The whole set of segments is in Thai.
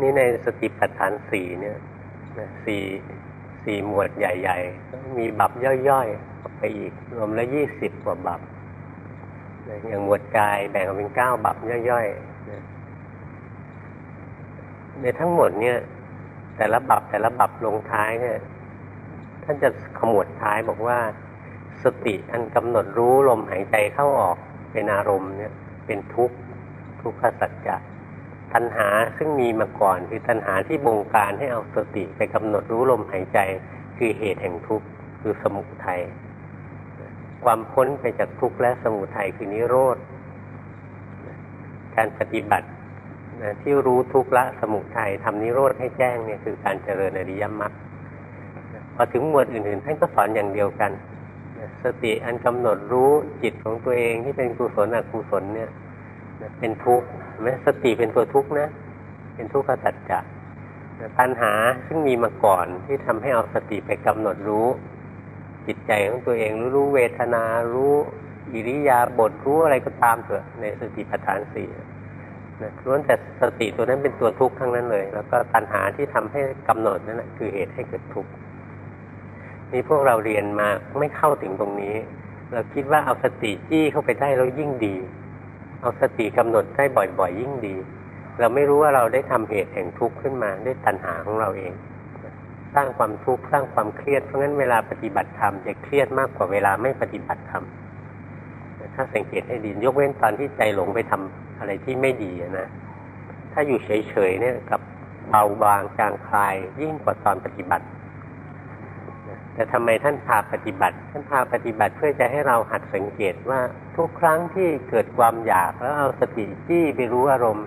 นี่ในสติปัฏฐานสี่เนี่ยสี่สี่หมวดใหญ่ๆ มีบับย่อยๆ ไปอีก รวมแล้วยี่สิบกว่าบับอย่างหมวดกายแบ่งออกเป็นเก้าบับย่อยๆ ในทั้งหมดเนี่ย แต่ละบับแต่ละบับลงท้ายเนี่ยท่านจะขมวดท้ายบอกว่า สติอันกำหนดรู้ลมหายใจเข้าออกเป็นอารมณ์เนี่ย เป็นทุกข์ทุกขสัจจะ ตัณหาซึ่งมีมาก่อน คือตัณหาที่บงการให้เอาสติไปกำหนดรู้ลมหายใจ คือเหตุแห่งทุกข์คือสมุทัยความพ้นไปจากทุกข์และสมุทัยคือนิโรธการปฏิบัติที่รู้ทุกข์ละสมุทัยทำนิโรธให้แจ้งเนี่ยคือการเจริญอริยมรรคพอถึงหมวดอื่นๆท่านก็สอนอย่างเดียวกัน สติอันกำหนดรู้จิตของตัวเองที่เป็นกุศลอกุศลเนี่ยเป็นทุกข์ แม้สติเป็นตัวทุกข์นะ เป็นทุกข์กัจจะปัญหาซึ่งมีมาก่อนที่ทำให้เอาสติไปกำหนดรู้ จิตใจของตัวเองรู้รู้เวทนารู้อิริยาบถรู้อะไรก็ตามเถอะในสติปัฏฐานสี่นะล้วนแต่สติตัวนั้นเป็นตัวทุกข์ทั้งนั้นเลย แล้วก็ตัณหาที่ทำให้กำหนดนั่นแหละคือเหตุให้เกิดทุกข์นี่พวกเราเรียนมาไม่เข้าถึงตรงนี้ เราคิดว่าเอาสติจี้เข้าไปได้แล้วยิ่งดี เอาสติกำหนดได้บ่อยๆ ยิ่งดี เราไม่รู้ว่าเราได้ทำเหตุแห่งทุกข์ขึ้นมาด้วยตัณหาของเราเอง สร้างความทุกข์สร้างความเครียดเพราะงั้นเวลาปฏิบัติธรรมจะเครียดมากกว่าเวลาไม่ปฏิบัติธรรมถ้าสังเกตให้ดียกเว้นตอนที่ใจหลงไปทำอะไรที่ไม่ดีนะถ้าอยู่เฉยๆเนี่ยกับเบาบางจางคลายยิ่งกว่าตอนปฏิบัติ แต่ทำไมท่านพาปฏิบัติ ท่านพาปฏิบัติเพื่อจะให้เราหัดสังเกตว่าทุกครั้งที่เกิดความอยากแล้วเอาสติจี้ไปรู้อารมณ์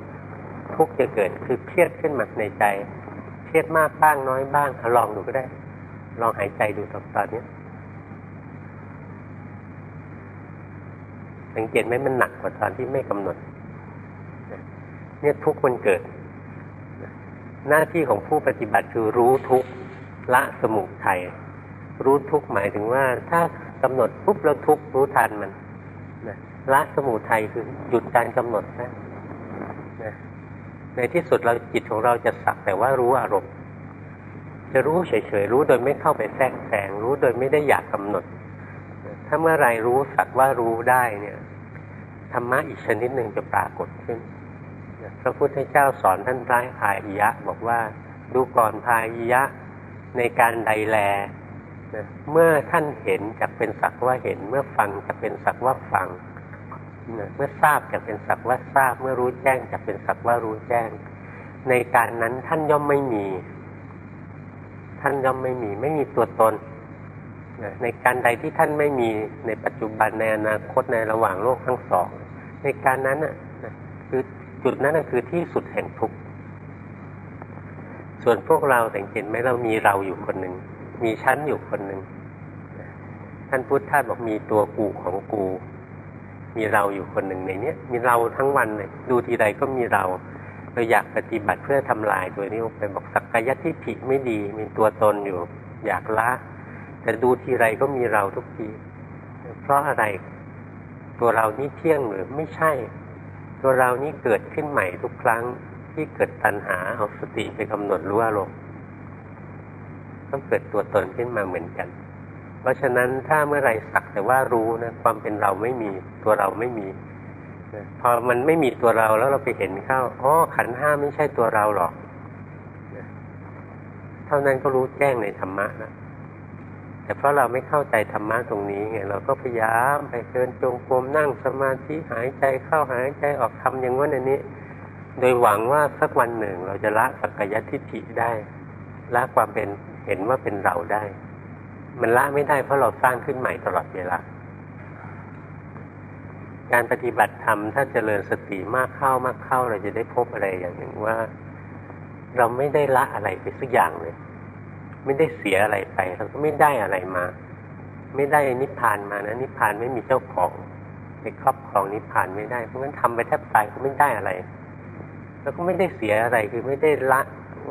ทุกจะเกิดคือเครียดขึ้นมาในใจ เครียดมากบ้างน้อยบ้างลองดูก็ได้ ลองหายใจดูตอนนี้สังเกตไหมมันหนักกว่าตอนที่ไม่กำหนดเนี่ยทุกมันเกิด หน้าที่ของผู้ปฏิบัติคือรู้ทุกละสมุทัย รู้ทุกหมายถึงว่า ถ้ากำหนดปุ๊บเราทุกรู้ทันมันนะละสมุทัยคือหยุดการกำหนดนะนะในที่สุดเราจิตของเราจะสักแต่ว่ารู้อารมณ์ จะรู้เฉยๆรู้โดยไม่เข้าไปแทรกแซงรู้โดยไม่ได้อยากกำหนด ถ้าเมื่อไรรู้สักว่ารู้ได้เนี่ยธรรมะอีกชนิดหนึ่งจะปรากฏขึ้นพระพุทธเจ้าสอนท่านร้ายพายยะ บอกว่าดูก่อนพายยะในการใดแล เมื่อท่านเห็นจะเป็นสักว่าเห็น เมื่อฟังจะเป็นสักว่าฟังเมื่อทราบจะเป็นสักว่าทราบ เมื่อรู้แจ้งจะเป็นสักว่ารู้แจ้ง ในการนั้นท่านย่อมไม่มี ท่านย่อมไม่มี ไม่มีตัวตนในการใดที่ท่านไม่มีในปัจจุบันในอนาคตในระหว่างโลกทั้งสอง ในการนั้นน่ะคือจุดนั้นคือที่สุดแห่งทุกข์ส่วนพวกเราสังเกตไหมเรามีเราอยู่คนหนึ่ง มีชั้นอยู่คนหนึ่งท่านพุทธทาสบอกมีตัวกูของกู มีเราอยู่คนหนึ่งในเนี้ยมีเราทั้งวันเลยดูทีใดก็มีเราเราอยากปฏิบัติเพื่อทำลายตัวนี้ไปบอกสักกายทิฏฐิไม่ดี มีตัวตนอยู่ อยากละแต่ดูทีไรก็มีเราทุกที เพราะอะไร ตัวเรานี้เที่ยงหรือไม่ใช่ ตัวเรานี้เกิดขึ้นใหม่ทุกครั้งที่เกิดตัณหาเอาสติไปกำหนดรู้อารมณ์ ต้องเกิดตัวตนขึ้นมาเหมือนกัน เพราะฉะนั้นถ้าเมื่อไรสักแต่ว่ารู้นะความเป็นเราไม่มีตัวเราไม่มีพอมันไม่มีตัวเราแล้วเราไปเห็นเข้าอ๋อขันห้าไม่ใช่ตัวเราหรอกเท่านั้นก็รู้แจ้งในธรรมะนะแต่เพราะเราไม่เข้าใจธรรมะตรงนี้ไงเราก็พยายามไปเดินจงกรมนั่งสมาธิหายใจเข้าหายใจออกทำอย่างว่าอันนี้ โดยหวังว่าสักวันหนึ่งเราจะละสักกายทิฏฐิได้ละความเป็น เห็นว่าเป็นเราได้ มันละไม่ได้เพราะเราสร้างขึ้นใหม่ตลอดเวลาการปฏิบัติธรรมถ้าเจริญสติมากเข้ามากเข้าเราจะได้พบอะไรอย่างหนึ่งว่า เราไม่ได้ละอะไรไปสักอย่างเลย ไม่ได้เสียอะไรไปเราก็ไม่ได้อะไรมา ไม่ได้นิพพานมานะนิพพานไม่มีเจ้าของไปครอบครองนิพพานไม่ได้เพราะงั้นทำไปแทบตายก็ไม่ได้อะไร แล้วก็ไม่ได้เสียอะไรคือไม่ได้ละ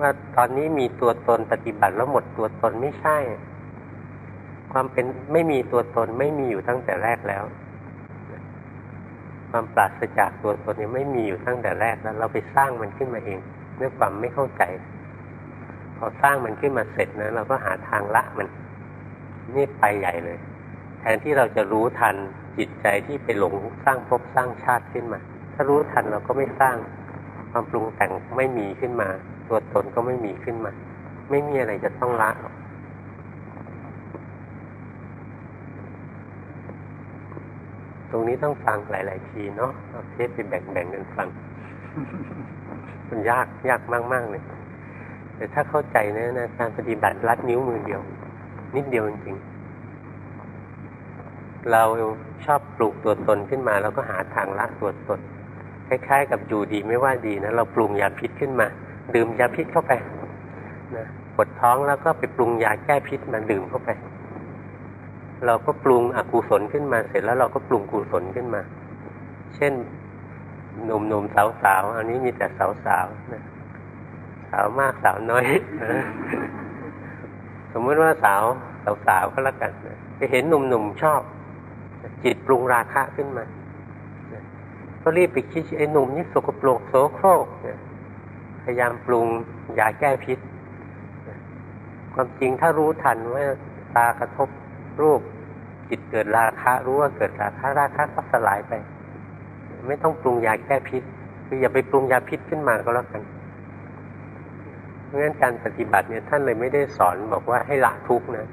ว่าตอนนี้มีตัวตนปฏิบัติแล้วหมดตัวตนไม่ใช่ ความเป็นไม่มีตัวตนไม่มีอยู่ตั้งแต่แรกแล้ว ความปราศจากตัวตนนี้ไม่มีอยู่ตั้งแต่แรกแล้ว เราไปสร้างมันขึ้นมาเองด้วยความไม่เข้าใจ พอสร้างมันขึ้นมาเสร็จนะเราก็หาทางละมันนี่ไปใหญ่เลย แทนที่เราจะรู้ทันจิตใจที่ไปหลงสร้างภพสร้างชาติขึ้นมา ถ้ารู้ทันเราก็ไม่สร้างความปรุงแต่งไม่มีขึ้นมา ตัวตนก็ไม่มีขึ้นมา ไม่มีอะไรจะต้องละหรอกตรงนี้ต้องฟังหลาย ๆ ทีเนาะเอาเทปไปแบ่ง ๆ กันฟัง มันยากยากมาก ๆ เลย แต่ถ้าเข้าใจนะนะการปฏิบัติรัดนิ้วมือเดียว นิดเดียวจริงๆเราชอบปลูกตัวตนขึ้นมาเราก็หาทางละตัวตนคล้าย ๆ กับอยู่ดีไม่ว่าดีนะ เราปรุงยาพิษขึ้นมา ดื่มยาพิษเข้าไปนะปวดท้องแล้วก็ไปปรุงยาแก้พิษมาดื่มเข้าไป เราก็ปรุงอกุศลขึ้นมาเสร็จแล้วเราก็ปรุงกุศลขึ้นมา เช่นหนุ่มๆสาวๆอันนี้มีแต่สาวๆนะสาวมากสาวน้อยสมมติว่าสาวสาวๆก็แล้วกันไปเห็นหนุ่มๆชอบ จิตปรุงราคะขึ้นมาก็รีบไปคิดไอ้หนุ่มนี่สกปรกโสโครก พยายามปรุงยาแก้พิษ ความจริงถ้ารู้ทันว่าตากระทบรูปจิตเกิดราคะรู้ว่าเกิดราคะราคะก็สลายไป ไม่ต้องปรุงยาแก้พิษคืออย่าไปปรุงยาพิษขึ้นมาก็แล้วกันเพราะงั้นการปฏิบัติเนี่ยท่านเลยไม่ได้สอนบอกว่าให้ละทุกข์นะ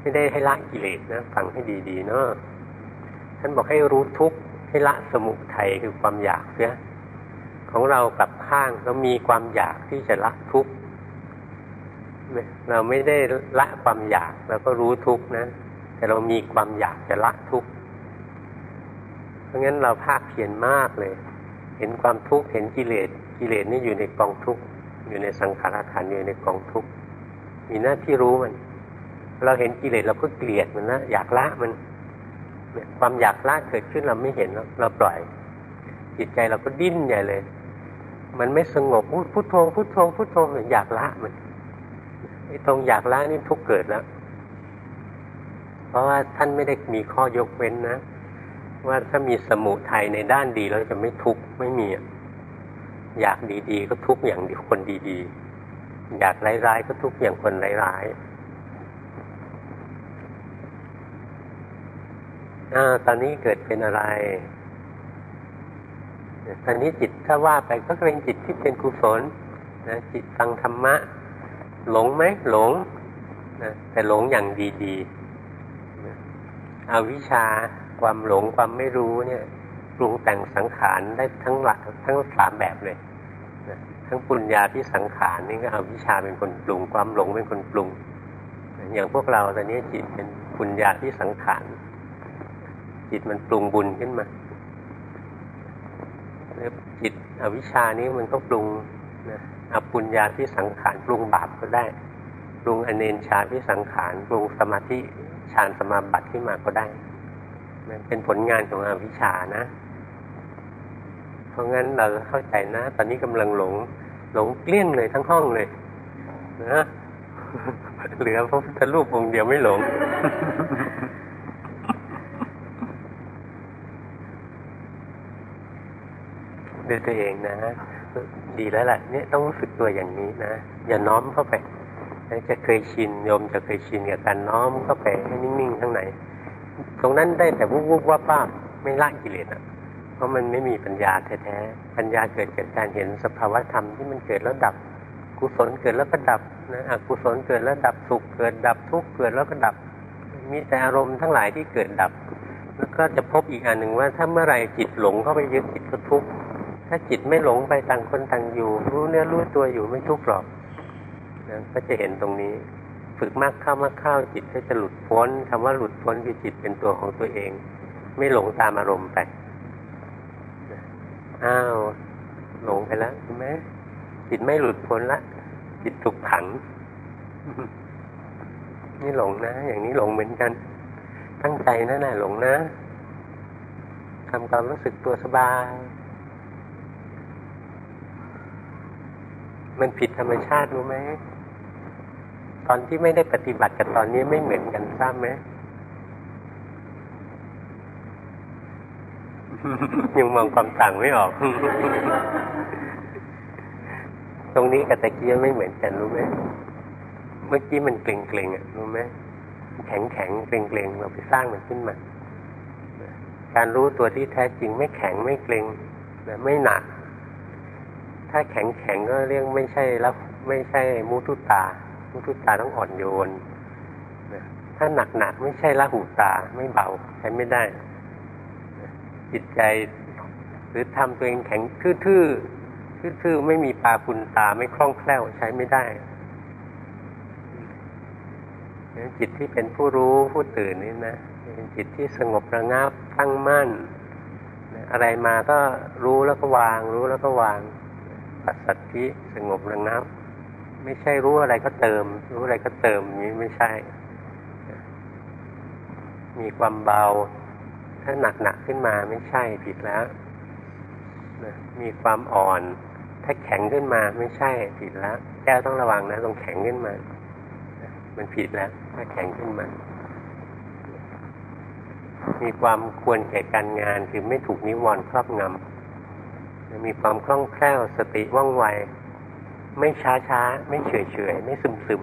ไม่ได้ให้ละกิเลสนะฟังให้ดีๆเนาะท่านบอกให้รู้ทุกข์ให้ละสมุทัยคือความอยากเสีย ของเรากับข้างเรามีความอยากที่จะละทุกข์เราไม่ได้ละความอยากเราก็รู้ทุกข์นะ แต่เรามีความอยากจะละทุกข์เพราะงั้นเราภาคเพียรมากเลย เห็นความทุกข์เห็นกิเลสกิเลสนี่อยู่ในกองทุกข์อยู่ในสังขารขันอยู่ในกองทุกข์มีหน้าที่รู้มัน เราเห็นกิเลสเราก็เกลียดมันนะอยากละมันความอยากละเกิดขึ้นเราไม่เห็นเราปล่อยจิตใจเราก็ดิ้นใหญ่เลย มันไม่สงบพุทโธพุทโธพุทโธอยากละมันไอ้ตรงอยากละนี่ทุกเกิดแล้ว เพราะว่าท่านไม่ได้มีข้อยกเว้นนะ ว่าถ้ามีสมุทัยในด้านดีเราจะไม่ทุกข์ไม่มีอยากดีๆ ก็ทุกข์อย่างคนดีๆ อยากร้ายๆก็ทุกข์อย่างคนร้ายๆอ่าตอนนี้เกิดเป็นอะไร ตอนนี้จิตถ้าว่าไปก็เป็นจิตที่เป็นกุศลนะจิตฟังธรรมะ หลงไหมหลงนะแต่หลงอย่างดีๆอวิชชาความหลงความไม่รู้เนี่ยปรุงแต่งสังขารได้ทั้งหลักทั้งสามแบบเลยทั้งปุญญาที่สังขารนี่ก็เอาวิชาเป็นคนปรุง ความหลงเป็นคนปรุง อย่างพวกเราตอนนี้จิตเป็นปุญญาที่สังขารจิตมันปรุงบุญขึ้นมา จิตอวิชานี้มันก็ปรุงนะอปุญญาที่สังขารปรุงบาปก็ได้ ปรุงอเนนชาที่สังขารปรุงสมาธิฌานสมาบัติขึ้นมาก็ได้มันเป็นผลงานของอวิชชานะ เพราะงั้นเราเข้าใจนะ ตอนนี้กำลังหลง หลงเกลี้ยงเลยทั้งห้องเลยนะเหลือพระพุทธรูปองค์เดียวไม่หลง ดูตัวเองนะ ดีแล้วแหละเนี่ยต้องรู้สึกตัวอย่างนี้นะ อย่าน้อมเข้าไปจะเคยชินโยมจะเคยชินกับการน้อมเข้าไปให้นิ่งๆข้างในตรงนั้นได้แต่วุบวุบว่าป้าไม่ละกิเลสอะ เพราะมันไม่มีปัญญาแท้ๆปัญญาเกิดจากการเห็นสภาวธรรมที่มันเกิดแล้วดับกุศลเกิดแล้วก็ดับนะอกุศลเกิดแล้วดับสุขเกิดดับทุกข์เกิดแล้วก็ดับ มีแต่อารมณ์ทั้งหลายที่เกิดดับ แล้วก็จะพบอีกอันหนึ่งว่าถ้าเมื่อไรจิตหลงเข้าไปยึดจิตก็ทุกข์ ถ้าจิตไม่หลงไปต่างคนต่างอยู่ รู้เนื้อรู้ตัวอยู่ไม่ทุกข์หรอกนะก็จะเห็นตรงนี้ ฝึกมากเข้ามากเข้าจิตก็จะหลุดพ้นคำว่าหลุดพ้นคือจิตเป็นตัวของตัวเอง ไม่หลงตามอารมณ์ไปอ้าวหลงไปแล้วใช่ไหมจิตไม่หลุดพ้นละจิตถูกขังนี่หลงนะ อย่างนี้หลงเหมือนกัน ตั้งใจนะน่ะหลงนะทำความรู้สึกตัวสบาย มันผิดธรรมชาติรู้ไหมตอนที่ไม่ได้ปฏิบัติกับตอนนี้ไม่เหมือนกันทราบไหมยังมองความต่างไม่ออก ตรงนี้กับตะกี้ไม่เหมือนกันรู้ไหมเมื่อกี้มันเกร็งๆอะรู้ไหมแข็งแข็งเกร็งเกรงเราไปสร้างมันขึ้นมา การรู้ตัวที่แท้จริงไม่แข็งไม่เกร็งไม่หนัก ถ้าแข็งแข็งก็เรียกไม่ใช่แล้วไม่ใช่มุทุตา มุทุตาต้องอ่อนโยนถ้าหนักหนักไม่ใช่ละหูตาไม่เบาใช้ไม่ได้ จิตใจหรือทำตัวเองแข็งทื่อๆทื่อๆไม่มีปาปุนตาไม่คล่องแคล่วใช้ไม่ได้จิตที่เป็นผู้รู้ผู้ตื่นนี่นะเป็นจิตที่สงบระงับตั้งมั่น อะไรมาก็รู้แล้วก็วาง รู้แล้วก็วาง ปัสสัทธิสงบระงับ ไม่ใช่รู้อะไรก็เติม รู้อะไรก็เติมนี้ไม่ใช่ มีความเบา ถ้าหนักหนักขึ้นมาไม่ใช่ผิดแล้วมีความอ่อน ถ้าแข็งขึ้นมาไม่ใช่ผิดแล้วแก้ต้องระวังนะตรงแข็งขึ้นมา มันผิดแล้ว ถ้าแข็งขึ้นมา มีความควรแก่การงานคือไม่ถูกนิวรณ์ครอบงำ มีความคล่องแคล่วสติว่องไว ไม่ช้าช้า ไม่เฉยเฉยไม่ซึมซึม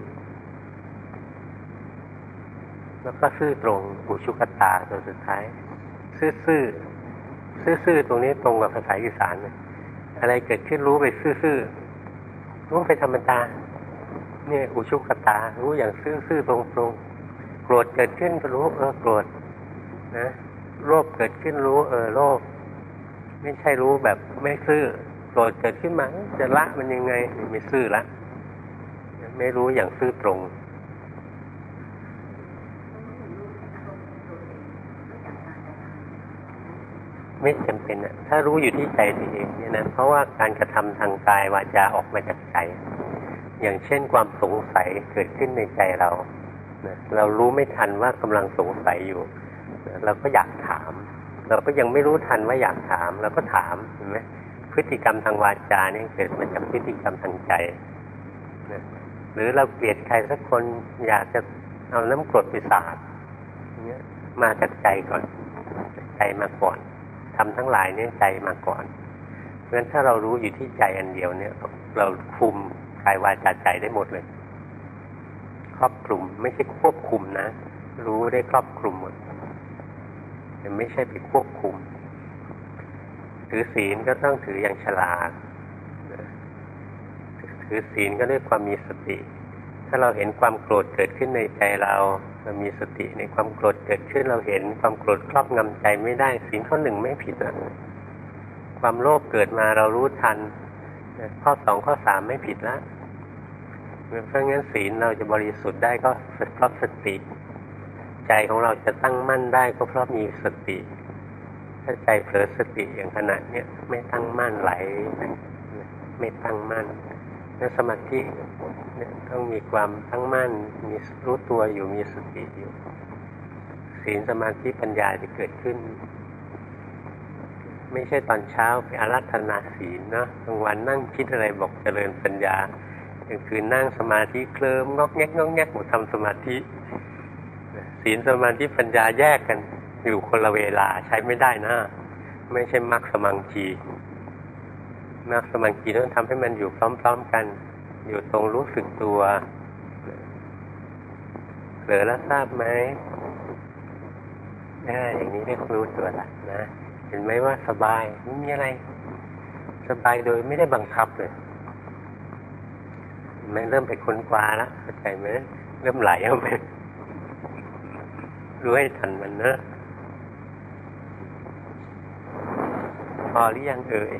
แล้วก็ซื่อตรงอุชุกตาตัวสุดท้าย ซื่อซื่อซื่อๆตรงนี้ตรงกับภาษาอีสานเลยอะไรเกิดขึ้นรู้ไปซื่อๆรู้ไปธรรมดาเนี่ยอุชุกตา รู้อย่างซื่อๆตรงๆโกรธเกิดขึ้นก็รู้เออโกรธนะโลภเกิดขึ้นรู้เออโลภ ไม่ใช่รู้แบบไม่ซื่อโกรธเกิดขึ้นมาจะละมันยังไงไม่ซื่อละ ไม่รู้อย่างซื่อตรงไม่จำเป็นอะถ้ารู้อยู่ที่ใจตัวเองเนี่ยนะ เพราะว่าการกระทำทางกายวาจาออกมาจากใจ อย่างเช่นความสงสัยเกิดขึ้นในใจเรา เรารู้ไม่ทันว่ากำลังสงสัยอยู่ เราก็อยากถาม เราก็ยังไม่รู้ทันว่าอยากถามเราก็ถามเห็นไหมพฤติกรรมทางวาจาเนี่ยเกิดมาจากพฤติกรรมทางใจหรือเราเกลียดใครสักคนอยากจะเอาน้ำกรดไปสาดเนี่ยมาจากใจก่อน ใจมาก่อนทำทั้งหลายเนี่ยใจมาก่อน เพราะฉะนั้นถ้าเรารู้อยู่ที่ใจอันเดียวเนี่ย เราคุมกายวาจาใจได้หมดเลย ครอบคลุมไม่ใช่ควบคุมนะ รู้ได้ครอบคลุมหมด แต่ไม่ใช่ไปควบคุม ถือศีลก็ต้องถืออย่างฉลาดถือศีลก็ด้วยความมีสติ ถ้าเราเห็นความโกรธเกิดขึ้นในใจเราเรามีสติในความโกรธเกิดขึ้นเราเห็นความโกรธครอบงำใจไม่ได้สิ่งข้อหนึ่งไม่ผิดนะความโลภเกิดมาเรารู้ทัน ข้อสองข้อสามไม่ผิดล้วเพราะงั้นศีลเราจะบริสุทธิ์ได้ก็เพราะสติ ใจของเราจะตั้งมั่นได้ก็เพราะมีสติ ถ้าใจเผลอสติอย่างขณะเนี้ยไม่ตั้งมั่นไหลไม่ตั้งมั่นแล้วสมาธิต้องมีความตั้งมั่น มีรู้ตัวอยู่มีสติอยู่ศีลสมาธิปัญญาจะเกิดขึ้น ไม่ใช่ตอนเช้าไปอารัธนาศีลเนาะกลางวันนั่งคิดอะไรบอกเจริญปัญญากลางคืนนั่งสมาธิเคลิ้มงอกแงกงอกแงกหมดทำสมาธิ ศีลสมาธิปัญญาแยกกันอยู่คนละเวลาใช้ไม่ได้นะ ไม่ใช่มรรคสมังคีมรรคสมังคีต้องทำให้มันอยู่พร้อม ๆกัน อยู่ตรงรู้สึกตัวเหลือแล้วทราบไหมได้อย่างนี้เรียกรู้ตัวละนะเห็นไหมว่าสบายไม่มีอะไร สบายโดยไม่ได้บังคับเลยมันเริ่มไปค้นคว้าแล้วเข้าใจไหมเริ่มไหลออกไป รู้ให้ทันมันนะ พอหรือยังเอ่ย